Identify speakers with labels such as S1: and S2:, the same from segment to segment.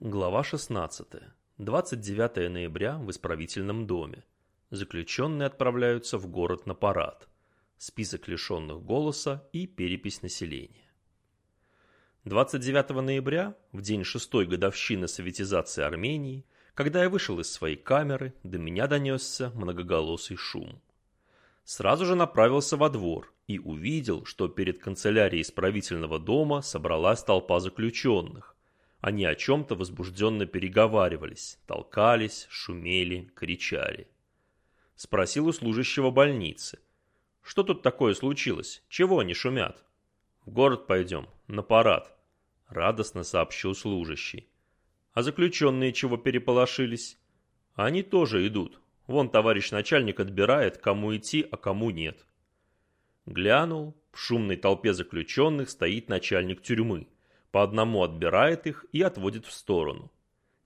S1: Глава 16. 29 ноября в исправительном доме. Заключенные отправляются в город на парад. Список лишенных голоса и перепись населения. 29 ноября, в день шестой годовщины советизации Армении, когда я вышел из своей камеры, до меня донесся многоголосый шум. Сразу же направился во двор и увидел, что перед канцелярией исправительного дома собралась толпа заключенных, они о чем-то возбужденно переговаривались, толкались, шумели, кричали. Спросил у служащего больницы. Что тут такое случилось? Чего они шумят? В город пойдем, на парад. Радостно сообщил служащий. А заключенные чего переполошились? Они тоже идут. Вон товарищ начальник отбирает, кому идти, а кому нет. Глянул, в шумной толпе заключенных стоит начальник тюрьмы по одному отбирает их и отводит в сторону.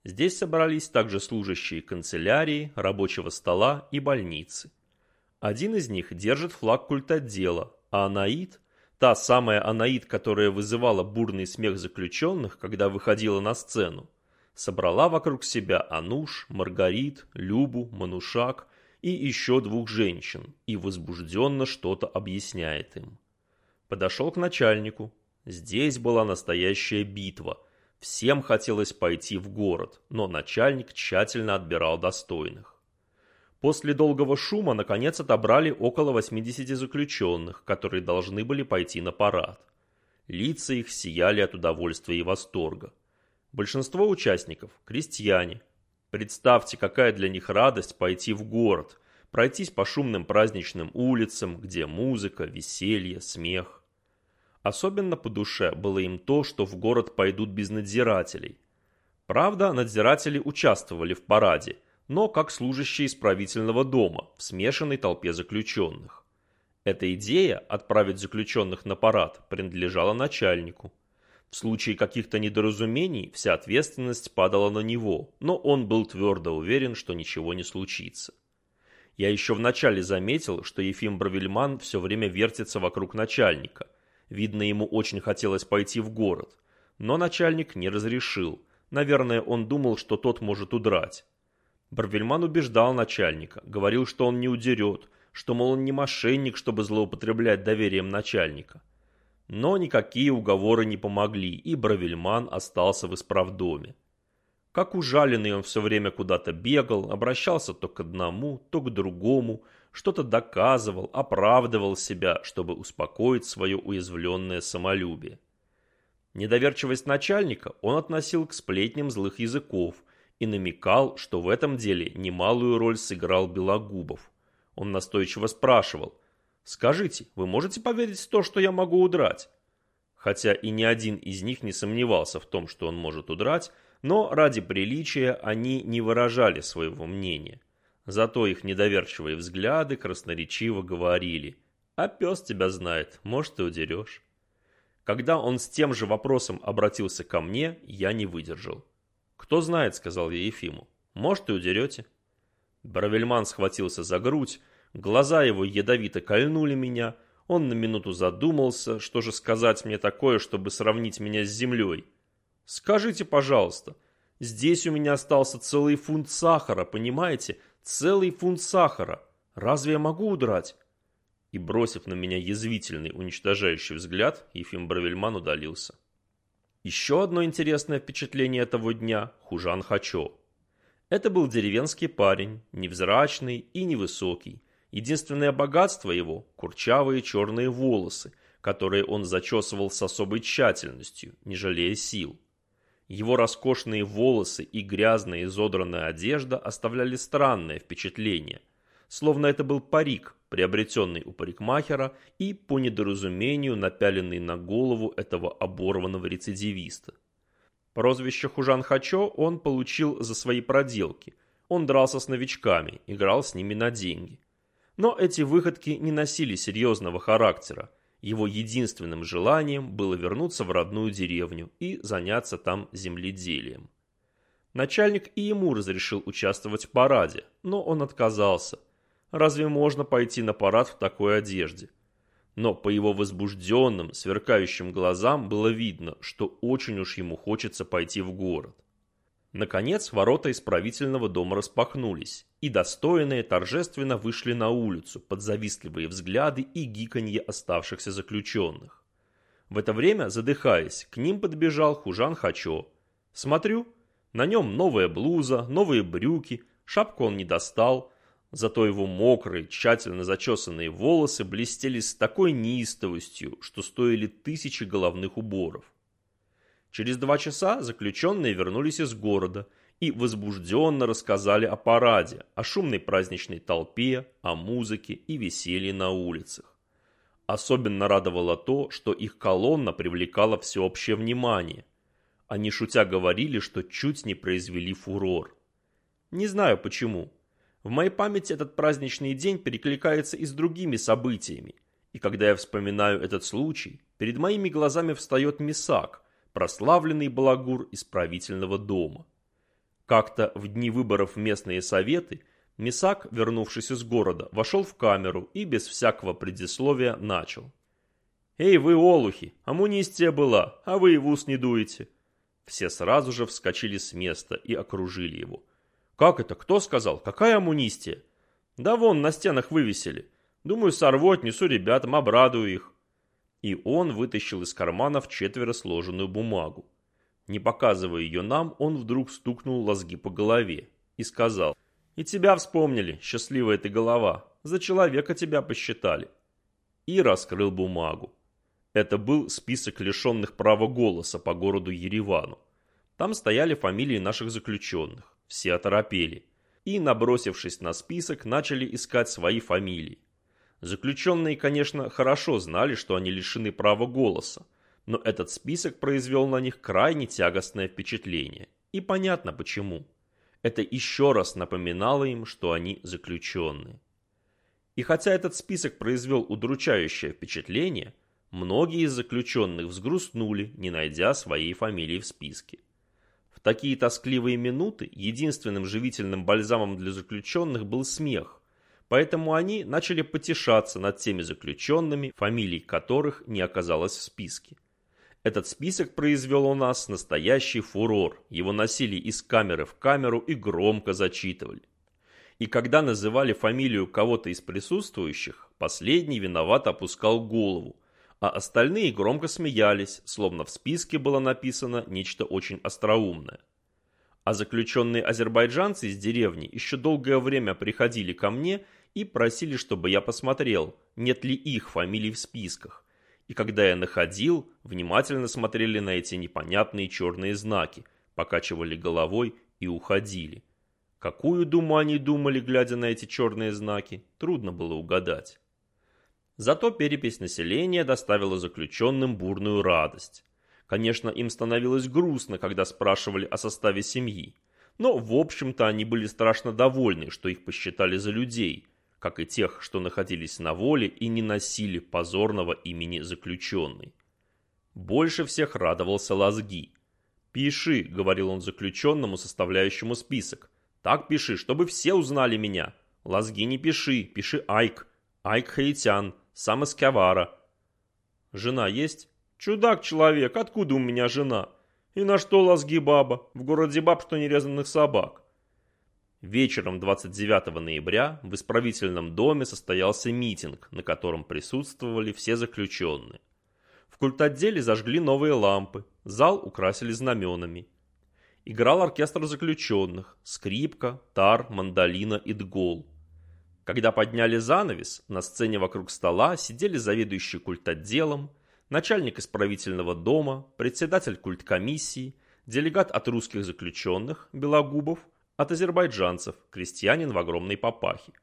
S1: Здесь собрались также служащие канцелярии, рабочего стола и больницы. Один из них держит флаг культотдела, а Анаид, та самая Анаид, которая вызывала бурный смех заключенных, когда выходила на сцену, собрала вокруг себя Ануш, Маргарит, Любу, Манушак и еще двух женщин и возбужденно что-то объясняет им. Подошел к начальнику, Здесь была настоящая битва. Всем хотелось пойти в город, но начальник тщательно отбирал достойных. После долгого шума, наконец, отобрали около 80 заключенных, которые должны были пойти на парад. Лица их сияли от удовольствия и восторга. Большинство участников – крестьяне. Представьте, какая для них радость пойти в город, пройтись по шумным праздничным улицам, где музыка, веселье, смех. Особенно по душе было им то, что в город пойдут без надзирателей. Правда, надзиратели участвовали в параде, но как служащие исправительного дома в смешанной толпе заключенных. Эта идея отправить заключенных на парад принадлежала начальнику. В случае каких-то недоразумений вся ответственность падала на него, но он был твердо уверен, что ничего не случится. Я еще вначале заметил, что Ефим Бравельман все время вертится вокруг начальника – Видно, ему очень хотелось пойти в город. Но начальник не разрешил. Наверное, он думал, что тот может удрать. Барвельман убеждал начальника, говорил, что он не удерет, что, мол, он не мошенник, чтобы злоупотреблять доверием начальника. Но никакие уговоры не помогли, и Бравельман остался в исправдоме. Как ужаленный он все время куда-то бегал, обращался то к одному, то к другому, что-то доказывал, оправдывал себя, чтобы успокоить свое уязвленное самолюбие. Недоверчивость начальника он относил к сплетням злых языков и намекал, что в этом деле немалую роль сыграл Белогубов. Он настойчиво спрашивал, «Скажите, вы можете поверить в то, что я могу удрать?» Хотя и ни один из них не сомневался в том, что он может удрать, но ради приличия они не выражали своего мнения. Зато их недоверчивые взгляды красноречиво говорили «А пес тебя знает, может, и удерешь». Когда он с тем же вопросом обратился ко мне, я не выдержал. «Кто знает», — сказал я Ефиму, — «может, и удерете». Бравельман схватился за грудь, глаза его ядовито кольнули меня, он на минуту задумался, что же сказать мне такое, чтобы сравнить меня с землей. «Скажите, пожалуйста, здесь у меня остался целый фунт сахара, понимаете, Целый фунт сахара. Разве я могу удрать? И, бросив на меня язвительный, уничтожающий взгляд, Ефим Бравельман удалился. Еще одно интересное впечатление этого дня – Хужан Хачо. Это был деревенский парень, невзрачный и невысокий. Единственное богатство его – курчавые черные волосы, которые он зачесывал с особой тщательностью, не жалея сил. Его роскошные волосы и грязная изодранная одежда оставляли странное впечатление, словно это был парик, приобретенный у парикмахера и, по недоразумению, напяленный на голову этого оборванного рецидивиста. Прозвище Хужан Хачо он получил за свои проделки. Он дрался с новичками, играл с ними на деньги. Но эти выходки не носили серьезного характера – его единственным желанием было вернуться в родную деревню и заняться там земледелием. Начальник и ему разрешил участвовать в параде, но он отказался. Разве можно пойти на парад в такой одежде? Но по его возбужденным, сверкающим глазам было видно, что очень уж ему хочется пойти в город. Наконец, ворота исправительного дома распахнулись, и достойные торжественно вышли на улицу под завистливые взгляды и гиканье оставшихся заключенных. В это время, задыхаясь, к ним подбежал Хужан Хачо. Смотрю, на нем новая блуза, новые брюки, шапку он не достал, зато его мокрые, тщательно зачесанные волосы блестели с такой неистовостью, что стоили тысячи головных уборов. Через два часа заключенные вернулись из города и возбужденно рассказали о параде, о шумной праздничной толпе, о музыке и веселье на улицах. Особенно радовало то, что их колонна привлекала всеобщее внимание. Они шутя говорили, что чуть не произвели фурор. Не знаю почему. В моей памяти этот праздничный день перекликается и с другими событиями, и когда я вспоминаю этот случай, перед моими глазами встает Мисак, прославленный балагур исправительного дома. Как-то в дни выборов в местные советы Мисак, вернувшись из города, вошел в камеру и без всякого предисловия начал. «Эй, вы, олухи, амунистия была, а вы и в ус не дуете». Все сразу же вскочили с места и окружили его. «Как это? Кто сказал? Какая амунистия?» «Да вон, на стенах вывесили. Думаю, сорву, отнесу ребятам, обрадую их» и он вытащил из кармана в четверо сложенную бумагу. Не показывая ее нам, он вдруг стукнул лозги по голове и сказал, «И тебя вспомнили, счастливая ты голова, за человека тебя посчитали». И раскрыл бумагу. Это был список лишенных права голоса по городу Еревану. Там стояли фамилии наших заключенных, все оторопели. И, набросившись на список, начали искать свои фамилии. Заключенные, конечно, хорошо знали, что они лишены права голоса, но этот список произвел на них крайне тягостное впечатление. И понятно почему. Это еще раз напоминало им, что они заключенные. И хотя этот список произвел удручающее впечатление, многие из заключенных взгрустнули, не найдя своей фамилии в списке. В такие тоскливые минуты единственным живительным бальзамом для заключенных был смех, Поэтому они начали потешаться над теми заключенными, фамилий которых не оказалось в списке. Этот список произвел у нас настоящий фурор. Его носили из камеры в камеру и громко зачитывали. И когда называли фамилию кого-то из присутствующих, последний виновато опускал голову, а остальные громко смеялись, словно в списке было написано нечто очень остроумное. А заключенные азербайджанцы из деревни еще долгое время приходили ко мне и просили, чтобы я посмотрел, нет ли их фамилий в списках. И когда я находил, внимательно смотрели на эти непонятные черные знаки, покачивали головой и уходили. Какую думу они думали, глядя на эти черные знаки, трудно было угадать. Зато перепись населения доставила заключенным бурную радость. Конечно, им становилось грустно, когда спрашивали о составе семьи. Но, в общем-то, они были страшно довольны, что их посчитали за людей, как и тех, что находились на воле и не носили позорного имени заключенный. Больше всех радовался Лазги. «Пиши», — говорил он заключенному, составляющему список. «Так пиши, чтобы все узнали меня. Лазги не пиши, пиши Айк. Айк Хаитян, сам из Кявара». «Жена есть?» «Чудак-человек, откуда у меня жена?» «И на что лазги баба? В городе баб, что нерезанных собак». Вечером 29 ноября в исправительном доме состоялся митинг, на котором присутствовали все заключенные. В культотделе зажгли новые лампы, зал украсили знаменами. Играл оркестр заключенных, скрипка, тар, мандолина и дгол. Когда подняли занавес, на сцене вокруг стола сидели заведующий культотделом, начальник исправительного дома, председатель культкомиссии, делегат от русских заключенных, Белогубов, от азербайджанцев, крестьянин в огромной папахе.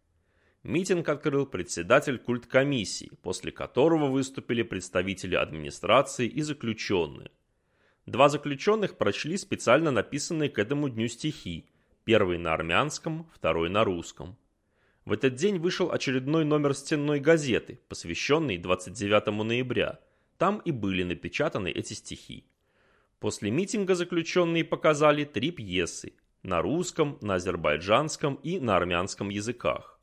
S1: Митинг открыл председатель культкомиссии, после которого выступили представители администрации и заключенные. Два заключенных прочли специально написанные к этому дню стихи, первый на армянском, второй на русском. В этот день вышел очередной номер стенной газеты, посвященный 29 ноября. Там и были напечатаны эти стихи. После митинга заключенные показали три пьесы на русском, на азербайджанском и на армянском языках.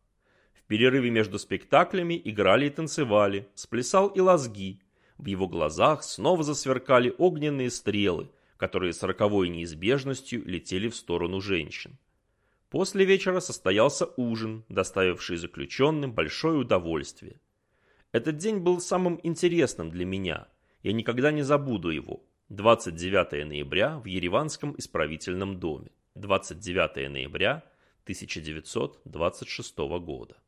S1: В перерыве между спектаклями играли и танцевали, сплясал и лазги. В его глазах снова засверкали огненные стрелы, которые с роковой неизбежностью летели в сторону женщин. После вечера состоялся ужин, доставивший заключенным большое удовольствие. Этот день был самым интересным для меня. Я никогда не забуду его. 29 ноября в Ереванском исправительном доме. 29 ноября 1926 года.